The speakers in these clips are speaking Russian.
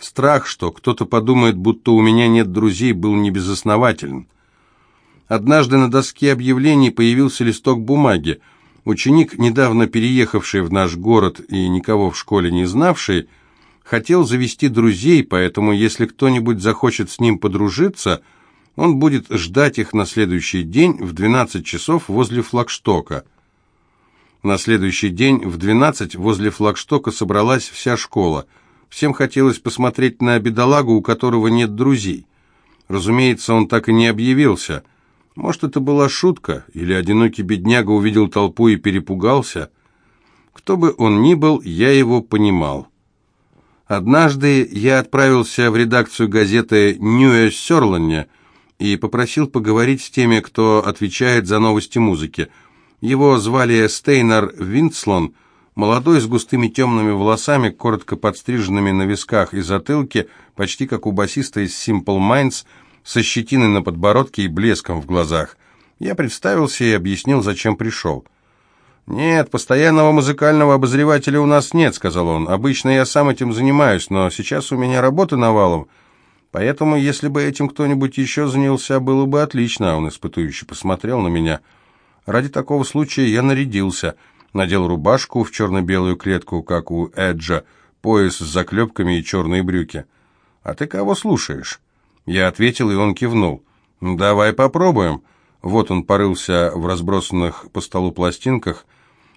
Страх, что кто-то подумает, будто у меня нет друзей, был небезоснователен. Однажды на доске объявлений появился листок бумаги. Ученик, недавно переехавший в наш город и никого в школе не знавший, хотел завести друзей, поэтому если кто-нибудь захочет с ним подружиться, он будет ждать их на следующий день в 12 часов возле флагштока. На следующий день в 12 возле флагштока собралась вся школа. Всем хотелось посмотреть на бедолагу, у которого нет друзей. Разумеется, он так и не объявился – может, это была шутка, или одинокий бедняга увидел толпу и перепугался. Кто бы он ни был, я его понимал. Однажды я отправился в редакцию газеты «Ньюэ Сёрланне» и попросил поговорить с теми, кто отвечает за новости музыки. Его звали Стейнер Винцлон, молодой с густыми темными волосами, коротко подстриженными на висках и затылке, почти как у басиста из Simple Minds – со щетиной на подбородке и блеском в глазах. Я представился и объяснил, зачем пришел. «Нет, постоянного музыкального обозревателя у нас нет», — сказал он. «Обычно я сам этим занимаюсь, но сейчас у меня работа навалом. Поэтому, если бы этим кто-нибудь еще занялся, было бы отлично». Он испытующе посмотрел на меня. Ради такого случая я нарядился. Надел рубашку в черно-белую клетку, как у Эджа, пояс с заклепками и черные брюки. «А ты кого слушаешь?» Я ответил, и он кивнул. «Давай попробуем». Вот он порылся в разбросанных по столу пластинках.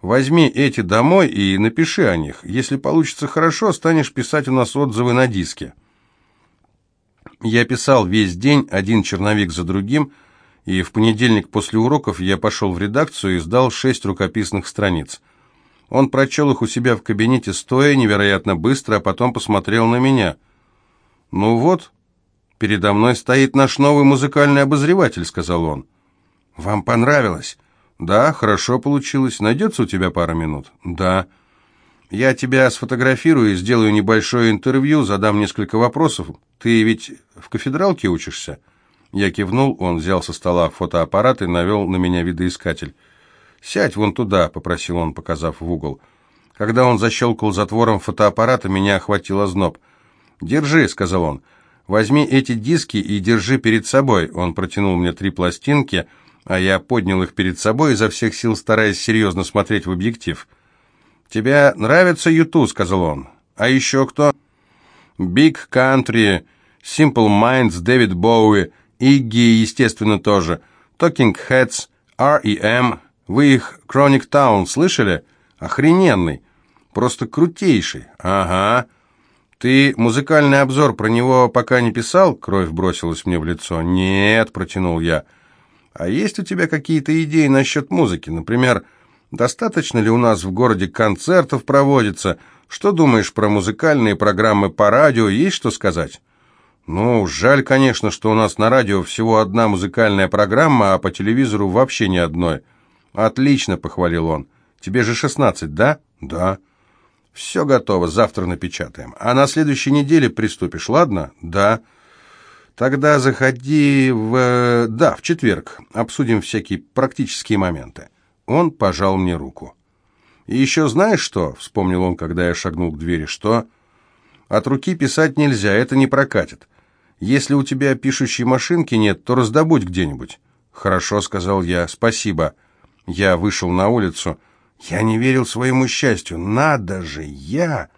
«Возьми эти домой и напиши о них. Если получится хорошо, станешь писать у нас отзывы на диске». Я писал весь день, один черновик за другим, и в понедельник после уроков я пошел в редакцию и сдал шесть рукописных страниц. Он прочел их у себя в кабинете стоя, невероятно быстро, а потом посмотрел на меня. «Ну вот, «Передо мной стоит наш новый музыкальный обозреватель», — сказал он. «Вам понравилось?» «Да, хорошо получилось. Найдется у тебя пара минут?» «Да». «Я тебя сфотографирую и сделаю небольшое интервью, задам несколько вопросов. Ты ведь в кафедралке учишься?» Я кивнул, он взял со стола фотоаппарат и навел на меня видоискатель. «Сядь вон туда», — попросил он, показав в угол. Когда он защелкал затвором фотоаппарата, меня охватил озноб. «Держи», — сказал он. Возьми эти диски и держи перед собой». Он протянул мне три пластинки, а я поднял их перед собой, изо всех сил стараясь серьезно смотреть в объектив. «Тебе нравится Юту?» — сказал он. «А еще кто?» «Big Country», «Simple Minds», «Дэвид Боуи», «Игги», естественно, тоже, «Talking Heads», «R.E.M». Вы их «Chronic Town» слышали? Охрененный. Просто крутейший. Ага. «Ты музыкальный обзор про него пока не писал?» Кровь бросилась мне в лицо. «Нет», — протянул я. «А есть у тебя какие-то идеи насчет музыки? Например, достаточно ли у нас в городе концертов проводится? Что думаешь про музыкальные программы по радио? Есть что сказать?» «Ну, жаль, конечно, что у нас на радио всего одна музыкальная программа, а по телевизору вообще ни одной». «Отлично», — похвалил он. «Тебе же шестнадцать, да?» «Да». «Все готово, завтра напечатаем. А на следующей неделе приступишь, ладно?» «Да». «Тогда заходи в... да, в четверг. Обсудим всякие практические моменты». Он пожал мне руку. «И еще знаешь что?» — вспомнил он, когда я шагнул к двери. «Что?» «От руки писать нельзя, это не прокатит. Если у тебя пишущей машинки нет, то раздобудь где-нибудь». «Хорошо», — сказал я, — «спасибо». Я вышел на улицу. Я не верил своему счастью. Надо же, я,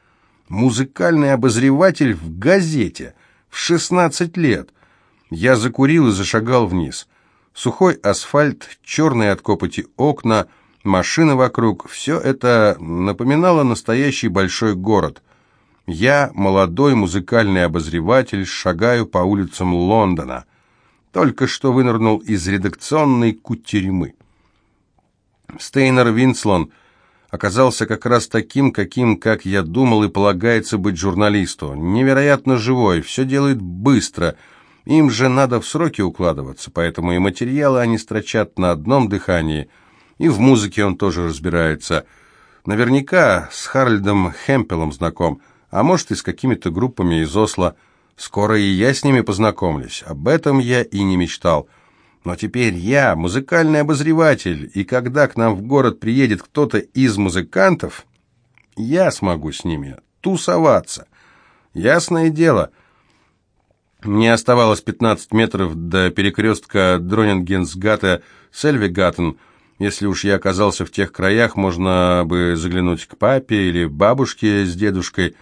музыкальный обозреватель в газете, в 16 лет. Я закурил и зашагал вниз. Сухой асфальт, черные от копоти окна, машины вокруг — все это напоминало настоящий большой город. Я, молодой музыкальный обозреватель, шагаю по улицам Лондона. Только что вынырнул из редакционной кутерьмы. Стейнер Винслон оказался как раз таким, каким, как я думал, и полагается быть журналисту. Невероятно живой, все делает быстро. Им же надо в сроки укладываться, поэтому и материалы они строчат на одном дыхании. И в музыке он тоже разбирается. Наверняка с Харльдом Хемпелом знаком, а может и с какими-то группами из Осло. Скоро и я с ними познакомлюсь. Об этом я и не мечтал. Но теперь я музыкальный обозреватель, и когда к нам в город приедет кто-то из музыкантов, я смогу с ними тусоваться. Ясное дело. Мне оставалось 15 метров до перекрестка Дронингенсгата с Эльвигатен. Если уж я оказался в тех краях, можно бы заглянуть к папе или бабушке с дедушкой.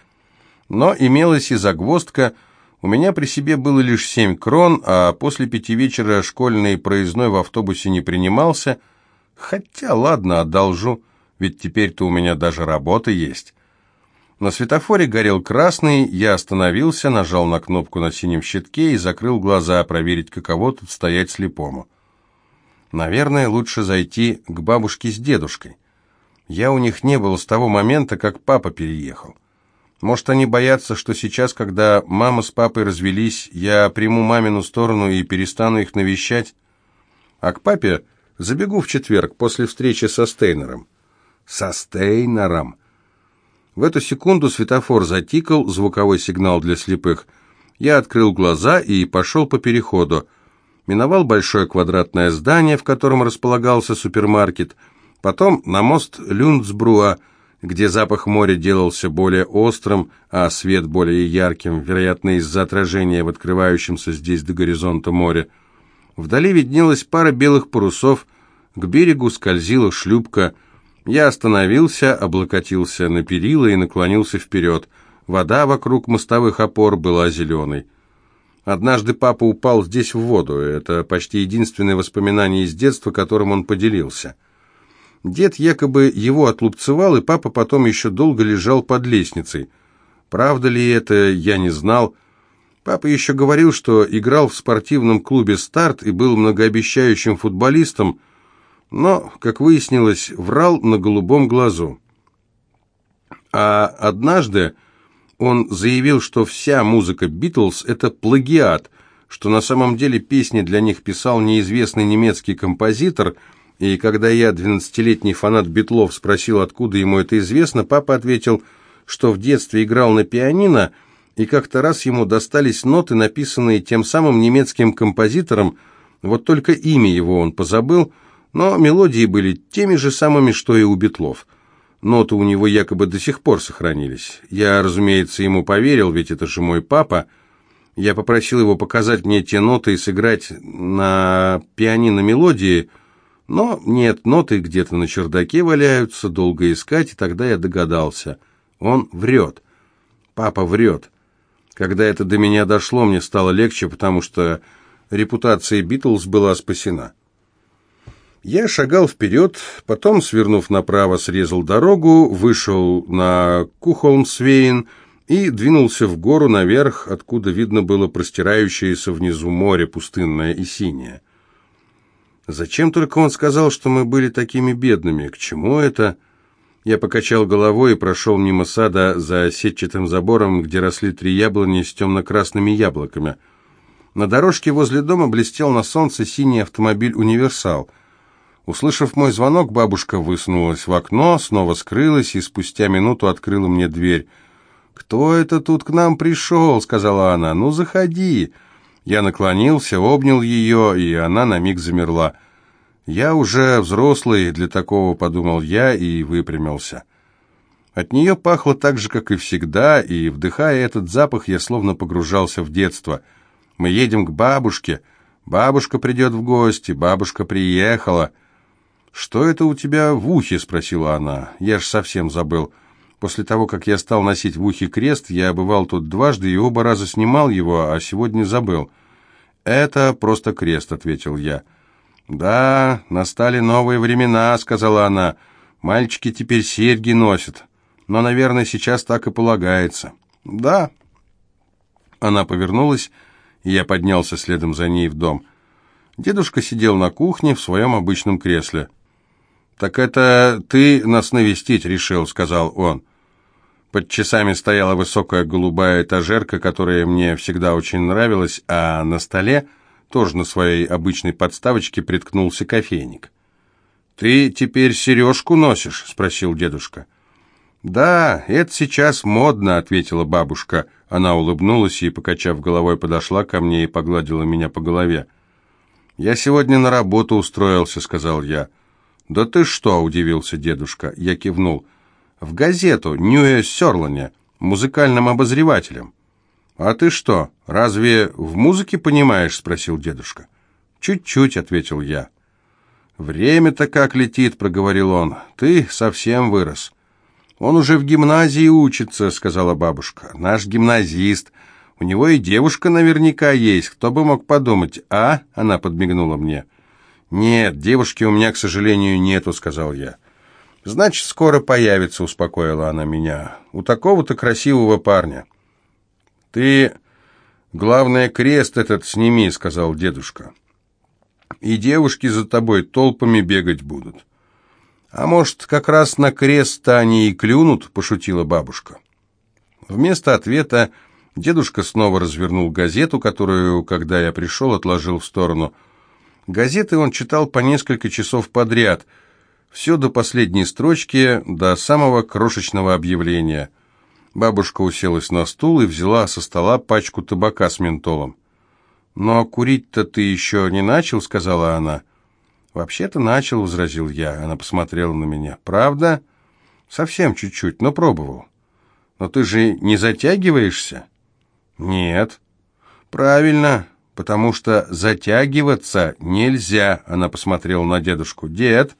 Но имелась и загвоздка. У меня при себе было лишь семь крон, а после пяти вечера школьный проездной в автобусе не принимался. Хотя, ладно, одолжу, ведь теперь-то у меня даже работа есть. На светофоре горел красный, я остановился, нажал на кнопку на синем щитке и закрыл глаза, проверить, каково тут стоять слепому. Наверное, лучше зайти к бабушке с дедушкой. Я у них не был с того момента, как папа переехал. Может, они боятся, что сейчас, когда мама с папой развелись, я приму мамину сторону и перестану их навещать? А к папе забегу в четверг после встречи со Стейнером. Со Стейнером. В эту секунду светофор затикал, звуковой сигнал для слепых. Я открыл глаза и пошел по переходу. Миновал большое квадратное здание, в котором располагался супермаркет. Потом на мост Люндсбруа, где запах моря делался более острым, а свет более ярким, вероятно, из-за отражения в открывающемся здесь до горизонта море. Вдали виднелась пара белых парусов, к берегу скользила шлюпка. Я остановился, облокотился на перила и наклонился вперед. Вода вокруг мостовых опор была зеленой. Однажды папа упал здесь в воду. Это почти единственное воспоминание из детства, которым он поделился. Дед якобы его отлупцевал, и папа потом еще долго лежал под лестницей. Правда ли это, я не знал. Папа еще говорил, что играл в спортивном клубе «Старт» и был многообещающим футболистом, но, как выяснилось, врал на голубом глазу. А однажды он заявил, что вся музыка «Битлз» — это плагиат, что на самом деле песни для них писал неизвестный немецкий композитор — и когда я, двенадцатилетний фанат Битлов, спросил, откуда ему это известно, папа ответил, что в детстве играл на пианино, и как-то раз ему достались ноты, написанные тем самым немецким композитором, вот только имя его он позабыл, но мелодии были теми же самыми, что и у Битлов. Ноты у него якобы до сих пор сохранились. Я, разумеется, ему поверил, ведь это же мой папа. Я попросил его показать мне те ноты и сыграть на пианино мелодии – но нет, ноты где-то на чердаке валяются, долго искать, и тогда я догадался. Он врет. Папа врет. Когда это до меня дошло, мне стало легче, потому что репутация Битлз была спасена. Я шагал вперед, потом, свернув направо, срезал дорогу, вышел на Кухолмсвейн и двинулся в гору наверх, откуда видно было простирающееся внизу море, пустынное и синее. Зачем только он сказал, что мы были такими бедными? К чему это? Я покачал головой и прошел мимо сада за сетчатым забором, где росли три яблони с темно-красными яблоками. На дорожке возле дома блестел на солнце синий автомобиль «Универсал». Услышав мой звонок, бабушка высунулась в окно, снова скрылась и спустя минуту открыла мне дверь. «Кто это тут к нам пришел?» — сказала она. «Ну, заходи». Я наклонился, обнял ее, и она на миг замерла. «Я уже взрослый для такого», — подумал я и выпрямился. От нее пахло так же, как и всегда, и, вдыхая этот запах, я словно погружался в детство. «Мы едем к бабушке. Бабушка придет в гости. Бабушка приехала». «Что это у тебя в ухе?» — спросила она. «Я ж совсем забыл». После того, как я стал носить в ухе крест, я бывал тут дважды и оба раза снимал его, а сегодня забыл. «Это просто крест», — ответил я. «Да, настали новые времена», — сказала она. «Мальчики теперь серьги носят. Но, наверное, сейчас так и полагается». «Да». Она повернулась, и я поднялся следом за ней в дом. Дедушка сидел на кухне в своем обычном кресле. «Так это ты нас навестить решил», — сказал он. Под часами стояла высокая голубая этажерка, которая мне всегда очень нравилась, а на столе, тоже на своей обычной подставочке, приткнулся кофейник. «Ты теперь сережку носишь?» — спросил дедушка. «Да, это сейчас модно», — ответила бабушка. Она улыбнулась и, покачав головой, подошла ко мне и погладила меня по голове. «Я сегодня на работу устроился», — сказал я. «Да ты что?» — удивился дедушка. Я кивнул в газету «Ньюэ Сёрлане» музыкальным обозревателем. «А ты что, разве в музыке понимаешь?» — спросил дедушка. «Чуть-чуть», — ответил я. «Время-то как летит», — проговорил он. «Ты совсем вырос». «Он уже в гимназии учится», — сказала бабушка. «Наш гимназист. У него и девушка наверняка есть. Кто бы мог подумать, а?» — она подмигнула мне. «Нет, девушки у меня, к сожалению, нету», — сказал я. «Значит, скоро появится», — успокоила она меня. «У такого-то красивого парня». «Ты, главное, крест этот сними», — сказал дедушка. «И девушки за тобой толпами бегать будут». «А может, как раз на крест-то они и клюнут?» – пошутила бабушка. Вместо ответа дедушка снова развернул газету, которую, когда я пришел, отложил в сторону. Газеты он читал по несколько часов подряд, все до последней строчки, до самого крошечного объявления. Бабушка уселась на стул и взяла со стола пачку табака с ментолом. «Но курить-то ты еще не начал?» – сказала она. – «Вообще-то начал», — возразил я. Она посмотрела на меня. «Правда?» «Совсем чуть-чуть, но пробовал». «Но ты же не затягиваешься?» «Нет». «Правильно, потому что затягиваться нельзя», — она посмотрела на дедушку. «Дед,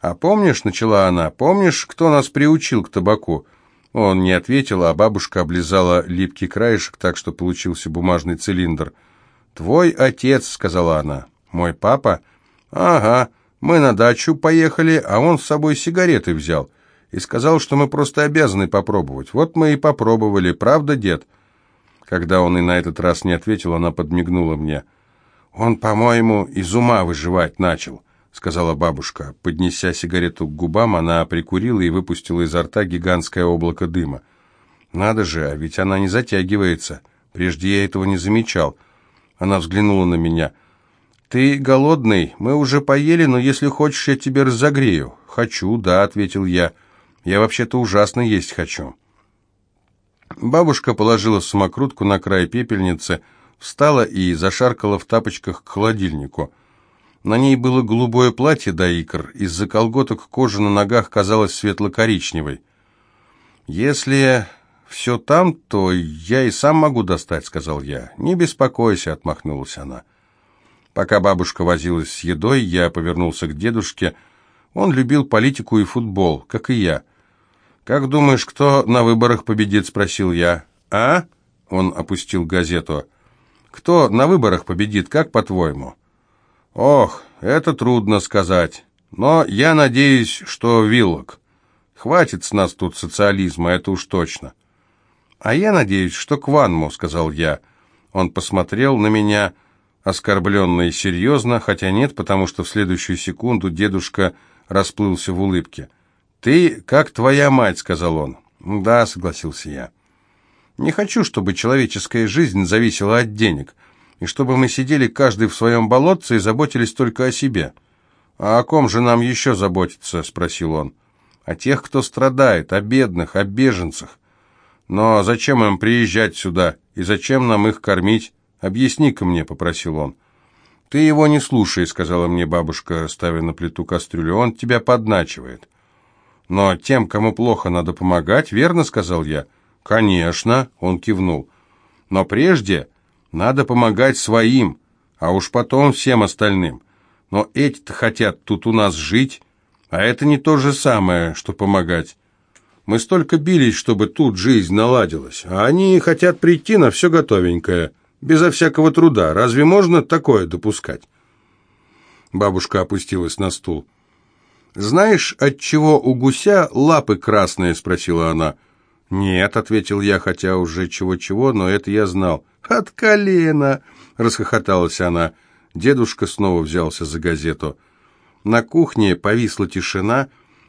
а помнишь, — начала она, — помнишь, кто нас приучил к табаку?» Он не ответил, а бабушка облизала липкий краешек так, что получился бумажный цилиндр. «Твой отец», — сказала она. «Мой папа?» «Ага, мы на дачу поехали, а он с собой сигареты взял и сказал, что мы просто обязаны попробовать. Вот мы и попробовали, правда, дед?» Когда он и на этот раз не ответил, она подмигнула мне. «Он, по-моему, из ума выживать начал», — сказала бабушка. Поднеся сигарету к губам, она прикурила и выпустила изо рта гигантское облако дыма. «Надо же, а ведь она не затягивается. Прежде я этого не замечал». Она взглянула на меня — «Ты голодный? Мы уже поели, но если хочешь, я тебе разогрею». «Хочу, да», — ответил я. «Я вообще-то ужасно есть хочу». Бабушка положила самокрутку на край пепельницы, встала и зашаркала в тапочках к холодильнику. На ней было голубое платье до икр, из-за колготок кожа на ногах казалась светло-коричневой. «Если все там, то я и сам могу достать», — сказал я. «Не беспокойся», — отмахнулась она. Пока бабушка возилась с едой, я повернулся к дедушке. Он любил политику и футбол, как и я. «Как думаешь, кто на выборах победит?» – спросил я. «А?» – он опустил газету. «Кто на выборах победит, как по-твоему?» «Ох, это трудно сказать. Но я надеюсь, что Виллок. Хватит с нас тут социализма, это уж точно». «А я надеюсь, что Кванму», — сказал я. Он посмотрел на меня оскорбленно и серьезно, хотя нет, потому что в следующую секунду дедушка расплылся в улыбке. «Ты как твоя мать», — сказал он. «Да», — согласился я. «Не хочу, чтобы человеческая жизнь зависела от денег, и чтобы мы сидели каждый в своем болотце и заботились только о себе». «А о ком же нам еще заботиться?» — спросил он. «О тех, кто страдает, о бедных, о беженцах. Но зачем им приезжать сюда, и зачем нам их кормить?» «Объясни-ка мне», — попросил он. «Ты его не слушай», — сказала мне бабушка, ставя на плиту кастрюлю. «Он тебя подначивает». «Но тем, кому плохо, надо помогать, верно?» — сказал я. «Конечно», — он кивнул. «Но прежде надо помогать своим, а уж потом всем остальным. Но эти-то хотят тут у нас жить, а это не то же самое, что помогать. Мы столько бились, чтобы тут жизнь наладилась, а они хотят прийти на все готовенькое» безо всякого труда. Разве можно такое допускать?» Бабушка опустилась на стул. «Знаешь, от чего у гуся лапы красные?» — спросила она. «Нет», — ответил я, хотя уже чего-чего, но это я знал. «От колена!» — расхохоталась она. Дедушка снова взялся за газету. На кухне повисла тишина,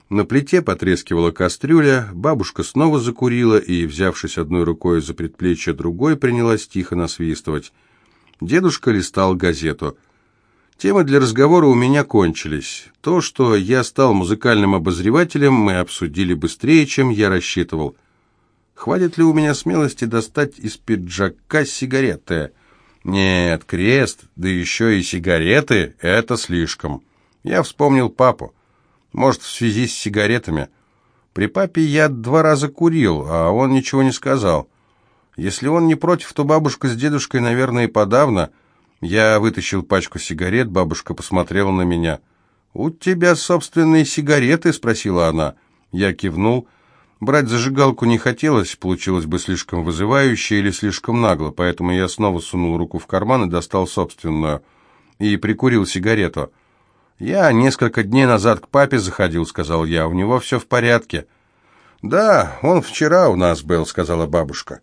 на плите потрескивала кастрюля, бабушка снова закурила и, взявшись одной рукой за предплечье другой, принялась тихо насвистывать. Дедушка листал газету. Темы для разговора у меня кончились. То, что я стал музыкальным обозревателем, мы обсудили быстрее, чем я рассчитывал. Хватит ли у меня смелости достать из пиджака сигареты? Нет, крест, да еще и сигареты — это слишком. Я вспомнил папу. Может, в связи с сигаретами. При папе я два раза курил, а он ничего не сказал. Если он не против, то бабушка с дедушкой, наверное, подавно. Я вытащил пачку сигарет, бабушка посмотрела на меня. «У тебя собственные сигареты?» — спросила она. Я кивнул. Брать зажигалку не хотелось, получилось бы слишком вызывающе или слишком нагло, поэтому я снова сунул руку в карман и достал собственную. И прикурил сигарету. «Я несколько дней назад к папе заходил», — сказал я. «У него все в порядке». «Да, он вчера у нас был», — сказала бабушка.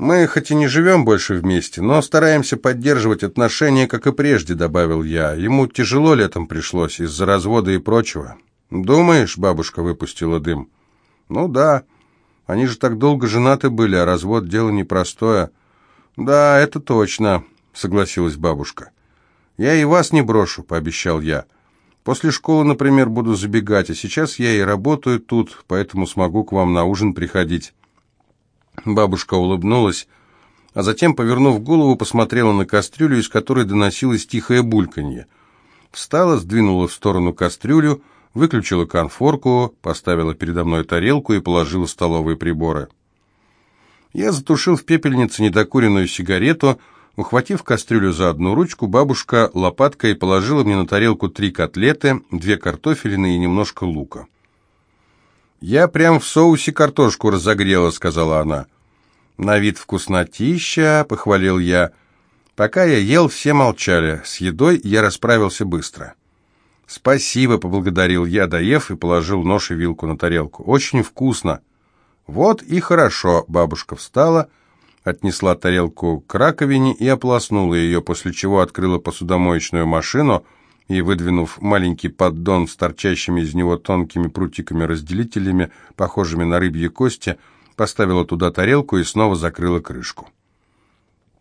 «Мы хоть и не живем больше вместе, но стараемся поддерживать отношения, как и прежде», — добавил я. «Ему тяжело летом пришлось из-за развода и прочего». «Думаешь?» — бабушка выпустила дым. «Ну да. Они же так долго женаты были, а развод — дело непростое». «Да, это точно», — согласилась бабушка. «Я и вас не брошу», — пообещал я. «После школы, например, буду забегать, а сейчас я и работаю тут, поэтому смогу к вам на ужин приходить». Бабушка улыбнулась, а затем, повернув голову, посмотрела на кастрюлю, из которой доносилось тихое бульканье. Встала, сдвинула в сторону кастрюлю, выключила конфорку, поставила передо мной тарелку и положила столовые приборы. Я затушил в пепельнице недокуренную сигарету, Ухватив кастрюлю за одну ручку, бабушка лопаткой положила мне на тарелку три котлеты, две картофелины и немножко лука. «Я прям в соусе картошку разогрела», — сказала она. «На вид вкуснотища», — похвалил я. Пока я ел, все молчали. С едой я расправился быстро. «Спасибо», — поблагодарил я, доев, и положил нож и вилку на тарелку. «Очень вкусно». «Вот и хорошо», — бабушка встала, — отнесла тарелку к раковине и ополоснула ее, после чего открыла посудомоечную машину и, выдвинув маленький поддон с торчащими из него тонкими прутиками-разделителями, похожими на рыбьи кости, поставила туда тарелку и снова закрыла крышку.